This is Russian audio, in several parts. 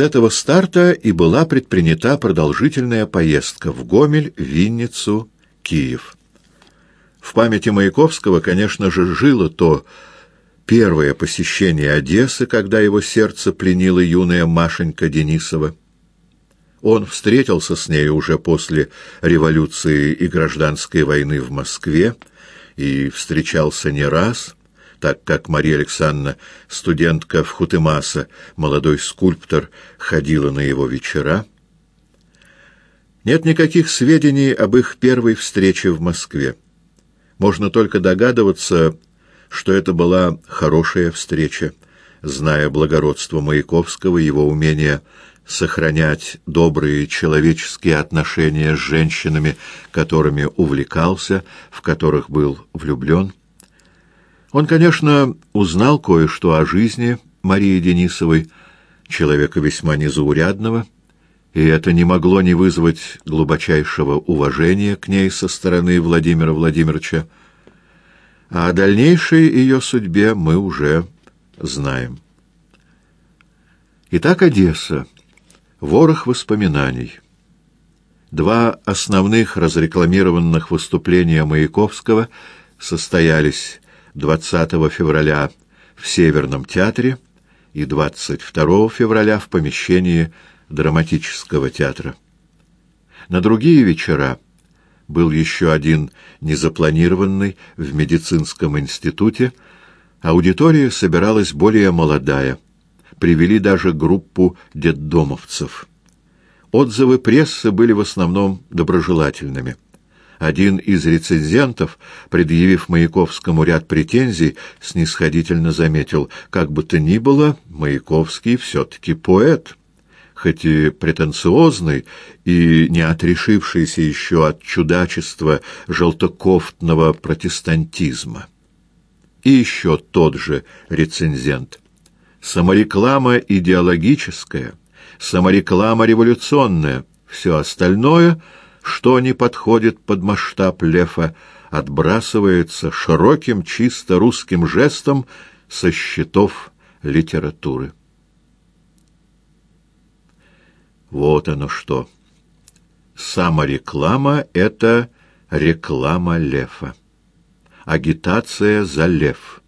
С этого старта и была предпринята продолжительная поездка в Гомель, Винницу, Киев. В памяти Маяковского, конечно же, жило то первое посещение Одессы, когда его сердце пленила юная Машенька Денисова. Он встретился с ней уже после революции и гражданской войны в Москве и встречался не раз — так как Мария Александровна, студентка в Хутымаса, молодой скульптор, ходила на его вечера. Нет никаких сведений об их первой встрече в Москве. Можно только догадываться, что это была хорошая встреча, зная благородство Маяковского, его умение сохранять добрые человеческие отношения с женщинами, которыми увлекался, в которых был влюблен. Он, конечно, узнал кое-что о жизни Марии Денисовой, человека весьма незаурядного, и это не могло не вызвать глубочайшего уважения к ней со стороны Владимира Владимировича. А о дальнейшей ее судьбе мы уже знаем. Итак, Одесса. Ворох воспоминаний. Два основных разрекламированных выступления Маяковского состоялись 20 февраля в Северном театре и 22 февраля в помещении драматического театра. На другие вечера был еще один незапланированный в медицинском институте. Аудитория собиралась более молодая. Привели даже группу детдомовцев. Отзывы прессы были в основном доброжелательными. Один из рецензентов, предъявив Маяковскому ряд претензий, снисходительно заметил, как бы то ни было, Маяковский все-таки поэт, хоть и претенциозный и не отрешившийся еще от чудачества желтокофтного протестантизма. И еще тот же рецензент. Самореклама идеологическая, самореклама революционная, все остальное — что не подходит под масштаб лефа, отбрасывается широким чисто русским жестом со счетов литературы. Вот оно что. Самореклама — это реклама лефа. Агитация за лев.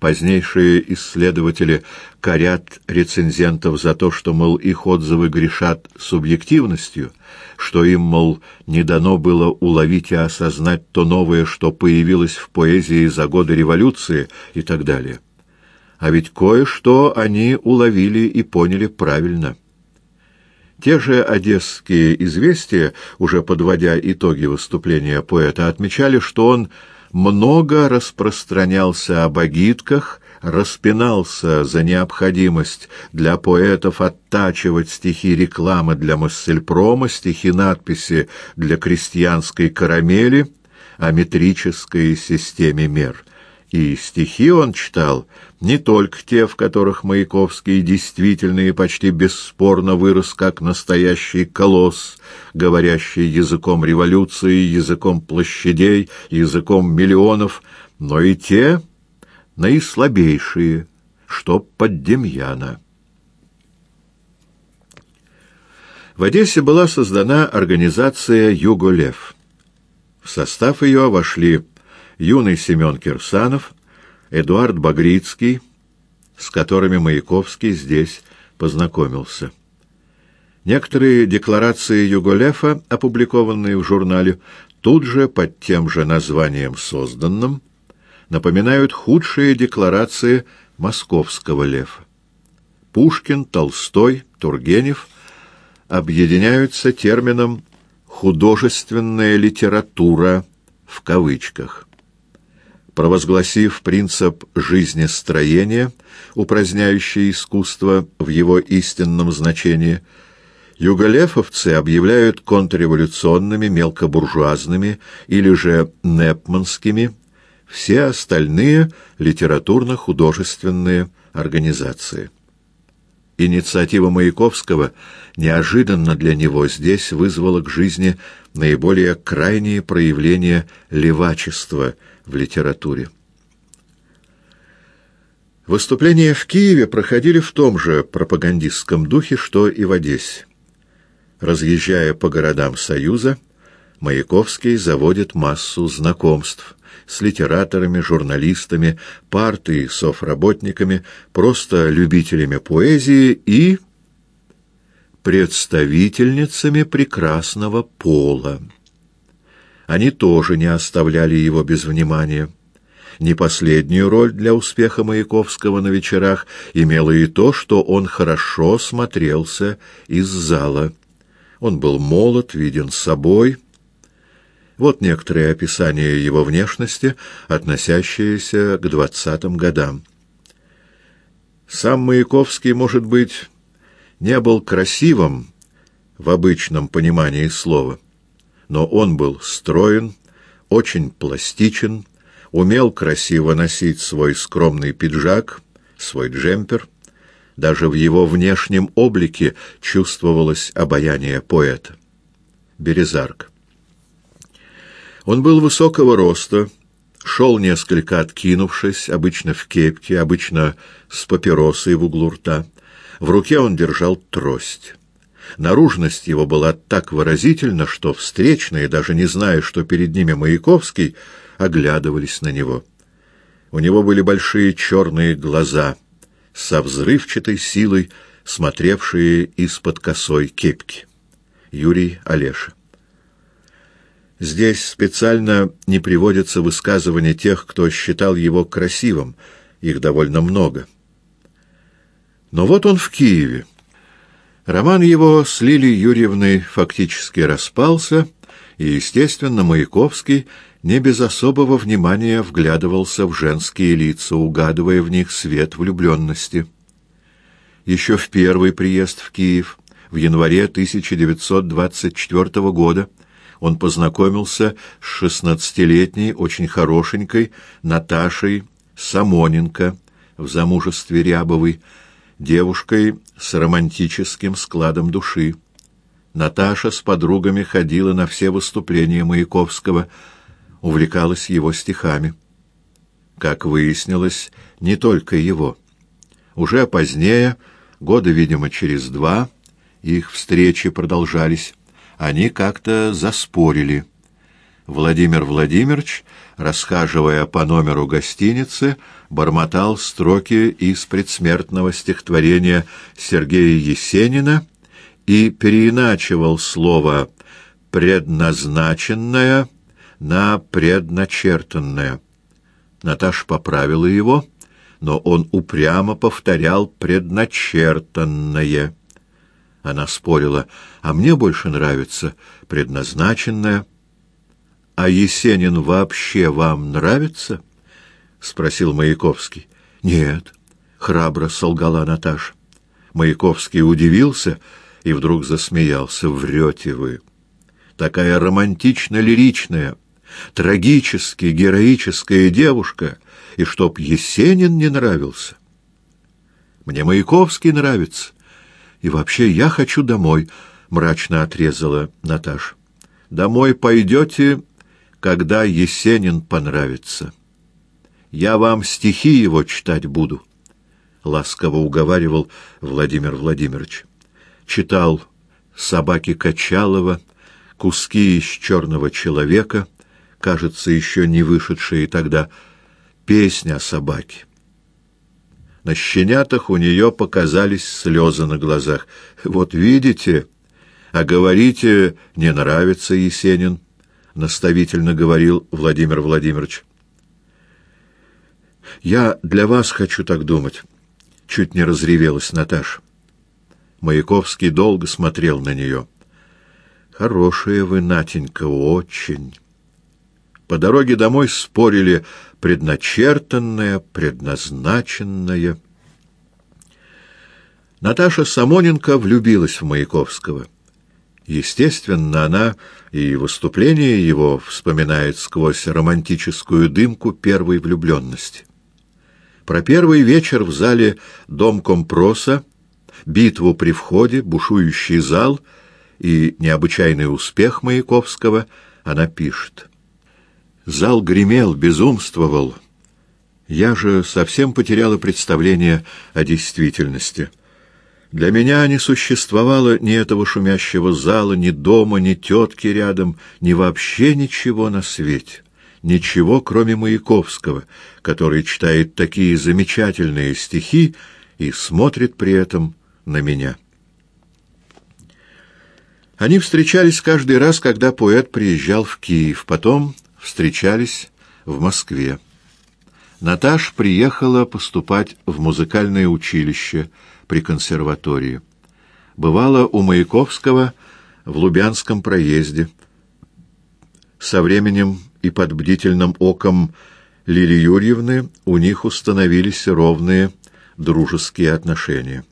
Позднейшие исследователи корят рецензентов за то, что, мол, их отзывы грешат субъективностью, что им, мол, не дано было уловить и осознать то новое, что появилось в поэзии за годы революции и так далее. А ведь кое-что они уловили и поняли правильно. Те же одесские известия, уже подводя итоги выступления поэта, отмечали, что он много распространялся об агитках, распинался за необходимость для поэтов оттачивать стихи рекламы для Массельпрома, стихи-надписи для крестьянской карамели, о метрической системе мер. И стихи он читал не только те, в которых Маяковский действительно и почти бесспорно вырос как настоящий колосс, говорящий языком революции, языком площадей, языком миллионов, но и те наислабейшие, что под Демьяна. В Одессе была создана организация «Юголев». В состав ее вошли юный Семен Кирсанов, Эдуард Багрицкий, с которыми Маяковский здесь познакомился. Некоторые декларации Юголефа, опубликованные в журнале, тут же под тем же названием созданным, напоминают худшие декларации московского Лефа. Пушкин, Толстой, Тургенев объединяются термином «художественная литература» в кавычках провозгласив принцип жизнестроения, упраздняющий искусство в его истинном значении, юголефовцы объявляют контрреволюционными, мелкобуржуазными или же непманскими все остальные литературно-художественные организации. Инициатива Маяковского неожиданно для него здесь вызвала к жизни наиболее крайние проявления левачества – в литературе. Выступления в Киеве проходили в том же пропагандистском духе, что и в Одессе. Разъезжая по городам Союза, Маяковский заводит массу знакомств с литераторами, журналистами, партой, софработниками, просто любителями поэзии и представительницами прекрасного пола. Они тоже не оставляли его без внимания. Не последнюю роль для успеха Маяковского на вечерах имело и то, что он хорошо смотрелся из зала. Он был молод, виден собой. Вот некоторые описания его внешности, относящиеся к двадцатым годам. Сам Маяковский, может быть, не был красивым в обычном понимании слова, но он был строен, очень пластичен, умел красиво носить свой скромный пиджак, свой джемпер. Даже в его внешнем облике чувствовалось обаяние поэта. Березарк. Он был высокого роста, шел несколько откинувшись, обычно в кепке, обычно с папиросой в углу рта. В руке он держал трость. Наружность его была так выразительна, что встречные, даже не зная, что перед ними Маяковский, оглядывались на него. У него были большие черные глаза, со взрывчатой силой, смотревшие из-под косой кепки. Юрий Олеша. Здесь специально не приводятся высказывания тех, кто считал его красивым, их довольно много. Но вот он в Киеве. Роман его с Лилией Юрьевной фактически распался, и, естественно, Маяковский не без особого внимания вглядывался в женские лица, угадывая в них свет влюбленности. Еще в первый приезд в Киев, в январе 1924 года, он познакомился с шестнадцатилетней, очень хорошенькой Наташей Самоненко в замужестве Рябовой, девушкой с романтическим складом души. Наташа с подругами ходила на все выступления Маяковского, увлекалась его стихами. Как выяснилось, не только его. Уже позднее, года, видимо, через два, их встречи продолжались, они как-то заспорили. Владимир Владимирович, расхаживая по номеру гостиницы, бормотал строки из предсмертного стихотворения Сергея Есенина и переиначивал слово «предназначенное» на «предначертанное». Наташа поправила его, но он упрямо повторял «предначертанное». Она спорила, а мне больше нравится предназначенное. — А Есенин вообще вам нравится? — спросил Маяковский. — Нет, — храбро солгала Наташа. Маяковский удивился и вдруг засмеялся. — Врете вы. Такая романтично-лиричная, трагически героическая девушка, и чтоб Есенин не нравился. Мне Маяковский нравится. И вообще я хочу домой, — мрачно отрезала Наташа. Домой пойдете, когда Есенин понравится. Я вам стихи его читать буду, — ласково уговаривал Владимир Владимирович. Читал «Собаки Качалова», «Куски из черного человека», кажется, еще не вышедшие тогда, «Песня о собаке». На щенятах у нее показались слезы на глазах. «Вот видите, а говорите, не нравится Есенин», — наставительно говорил Владимир Владимирович. «Я для вас хочу так думать», — чуть не разревелась Наташа. Маяковский долго смотрел на нее. «Хорошая вы, Натенька, очень». По дороге домой спорили предначертанное, предназначенное. Наташа Самоненко влюбилась в Маяковского. Естественно, она и выступление его вспоминает сквозь романтическую дымку первой влюбленности. Про первый вечер в зале Дом Компроса, битву при входе, бушующий зал и необычайный успех Маяковского она пишет — Зал гремел, безумствовал. Я же совсем потеряла представление о действительности. Для меня не существовало ни этого шумящего зала, ни дома, ни тетки рядом, ни вообще ничего на свете. Ничего, кроме Маяковского, который читает такие замечательные стихи и смотрит при этом на меня. Они встречались каждый раз, когда поэт приезжал в Киев, потом встречались в Москве. Наташ приехала поступать в музыкальное училище при консерватории. Бывала у Маяковского в Лубянском проезде. Со временем и под бдительным оком Лили Юрьевны у них установились ровные дружеские отношения.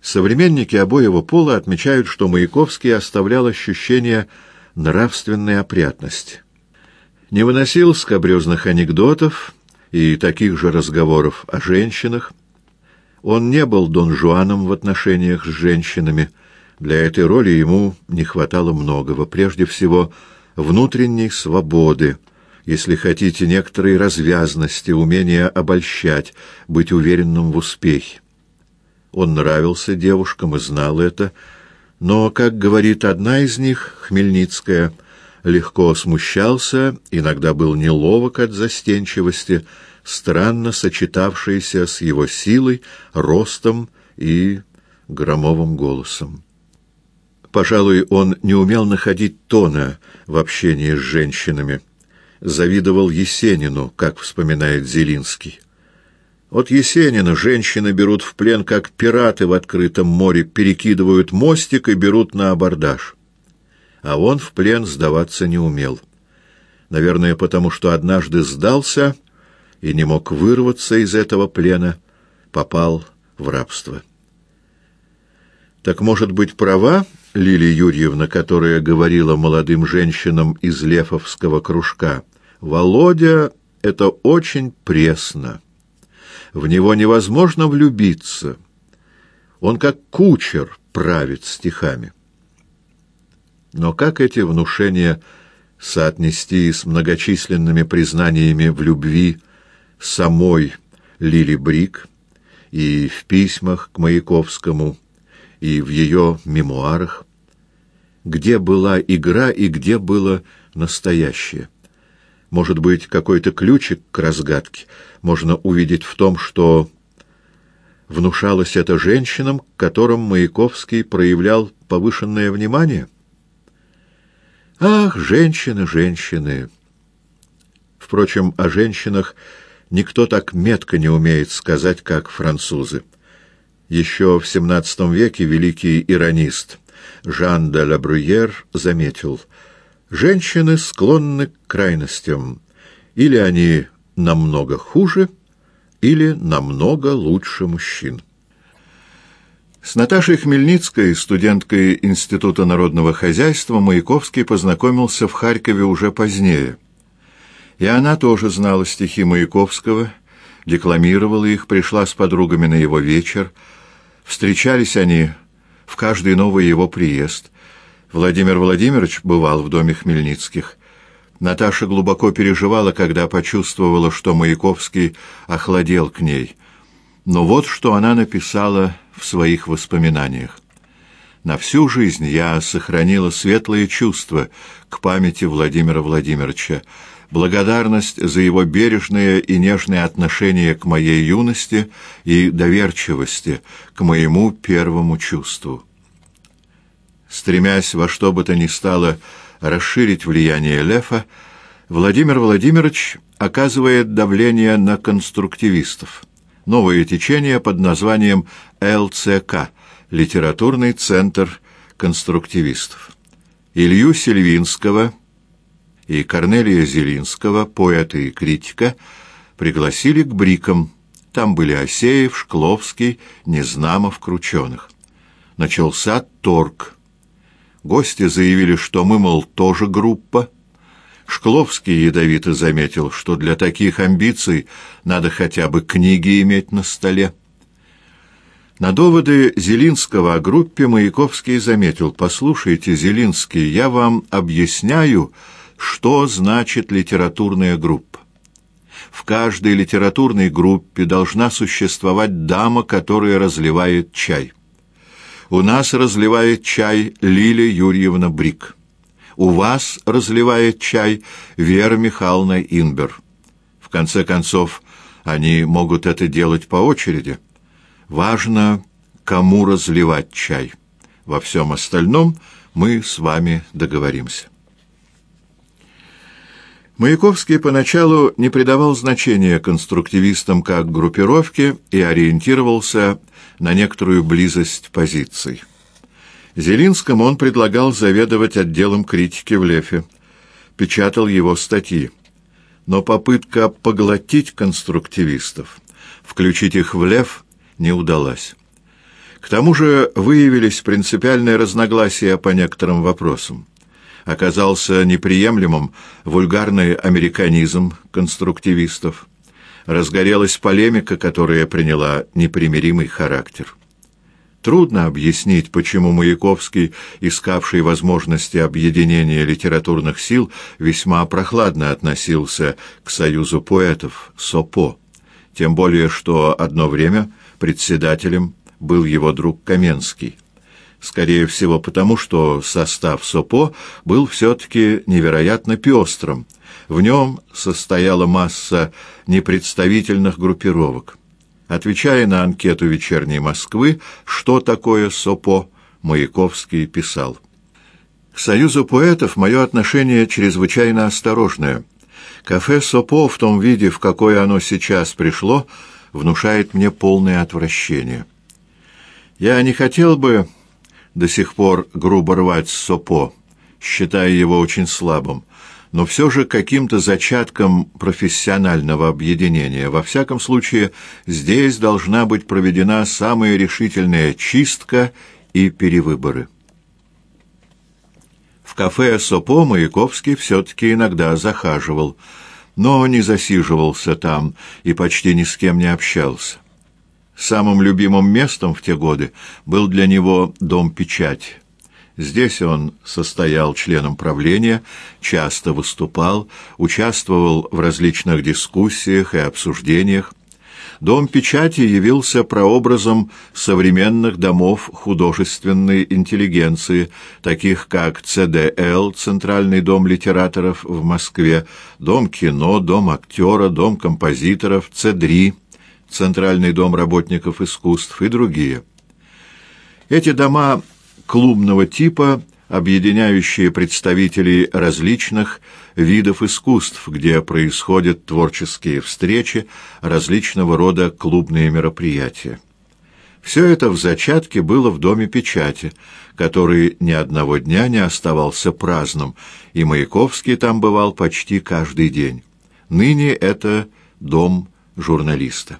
Современники обоего пола отмечают, что Маяковский оставлял ощущение нравственной опрятности. Не выносил скобрезных анекдотов и таких же разговоров о женщинах. Он не был Дон Жуаном в отношениях с женщинами. Для этой роли ему не хватало многого. Прежде всего, внутренней свободы, если хотите, некоторой развязности, умения обольщать, быть уверенным в успехе. Он нравился девушкам и знал это, но, как говорит одна из них, Хмельницкая, легко смущался, иногда был неловок от застенчивости, странно сочетавшейся с его силой, ростом и громовым голосом. Пожалуй, он не умел находить тона в общении с женщинами. Завидовал Есенину, как вспоминает Зелинский. От Есенина женщины берут в плен, как пираты в открытом море, перекидывают мостик и берут на абордаж. А он в плен сдаваться не умел. Наверное, потому что однажды сдался и не мог вырваться из этого плена, попал в рабство. Так, может быть, права Лилия Юрьевна, которая говорила молодым женщинам из Лефовского кружка, «Володя — это очень пресно» в него невозможно влюбиться. Он как кучер правит стихами. Но как эти внушения соотнести с многочисленными признаниями в любви самой Лили Брик и в письмах к Маяковскому, и в ее мемуарах? Где была игра и где было настоящее? Может быть, какой-то ключик к разгадке можно увидеть в том, что внушалось это женщинам, к которым Маяковский проявлял повышенное внимание? Ах, женщины, женщины! Впрочем, о женщинах никто так метко не умеет сказать, как французы. Еще в XVII веке великий иронист Жан де Лабрюер заметил — Женщины склонны к крайностям. Или они намного хуже, или намного лучше мужчин. С Наташей Хмельницкой, студенткой Института народного хозяйства, Маяковский познакомился в Харькове уже позднее. И она тоже знала стихи Маяковского, декламировала их, пришла с подругами на его вечер. Встречались они в каждый новый его приезд – Владимир Владимирович бывал в доме Хмельницких. Наташа глубоко переживала, когда почувствовала, что Маяковский охладел к ней. Но вот что она написала в своих воспоминаниях. «На всю жизнь я сохранила светлые чувства к памяти Владимира Владимировича, благодарность за его бережное и нежное отношение к моей юности и доверчивости, к моему первому чувству» стремясь во что бы то ни стало расширить влияние Лефа, Владимир Владимирович оказывает давление на конструктивистов. Новое течение под названием ЛЦК – Литературный центр конструктивистов. Илью Сельвинского и Корнелия Зелинского, поэта и критика, пригласили к брикам. Там были Осеев, Шкловский, Незнамов, Крученых. Начался торг – Гости заявили, что мы, мол, тоже группа. Шкловский ядовито заметил, что для таких амбиций надо хотя бы книги иметь на столе. На доводы Зелинского о группе Маяковский заметил, «Послушайте, Зелинский, я вам объясняю, что значит литературная группа. в каждой литературной группе должна существовать дама, которая разливает чай. У нас разливает чай Лилия Юрьевна Брик. У вас разливает чай Вера Михайловна Инбер. В конце концов, они могут это делать по очереди. Важно, кому разливать чай. Во всем остальном мы с вами договоримся. Маяковский поначалу не придавал значения конструктивистам как группировке и ориентировался на некоторую близость позиций. Зелинскому он предлагал заведовать отделом критики в Лефе, печатал его статьи. Но попытка поглотить конструктивистов, включить их в Лев, не удалась. К тому же выявились принципиальные разногласия по некоторым вопросам оказался неприемлемым вульгарный американизм конструктивистов. Разгорелась полемика, которая приняла непримиримый характер. Трудно объяснить, почему Маяковский, искавший возможности объединения литературных сил, весьма прохладно относился к союзу поэтов СОПО, тем более что одно время председателем был его друг Каменский скорее всего потому, что состав СОПО был все-таки невероятно пестрым. В нем состояла масса непредставительных группировок. Отвечая на анкету «Вечерней Москвы», что такое СОПО, Маяковский писал. К Союзу поэтов мое отношение чрезвычайно осторожное. Кафе СОПО в том виде, в какое оно сейчас пришло, внушает мне полное отвращение. Я не хотел бы до сих пор грубо рвать Сопо, считая его очень слабым, но все же каким-то зачатком профессионального объединения. Во всяком случае, здесь должна быть проведена самая решительная чистка и перевыборы. В кафе Сопо Маяковский все-таки иногда захаживал, но не засиживался там и почти ни с кем не общался. Самым любимым местом в те годы был для него дом печати. Здесь он состоял членом правления, часто выступал, участвовал в различных дискуссиях и обсуждениях. Дом печати явился прообразом современных домов художественной интеллигенции, таких как ЦДЛ, Центральный дом литераторов в Москве, Дом кино, Дом актера, Дом композиторов, ЦДРИ, Центральный дом работников искусств и другие. Эти дома клубного типа, объединяющие представителей различных видов искусств, где происходят творческие встречи, различного рода клубные мероприятия. Все это в зачатке было в Доме печати, который ни одного дня не оставался праздным, и Маяковский там бывал почти каждый день. Ныне это дом журналиста.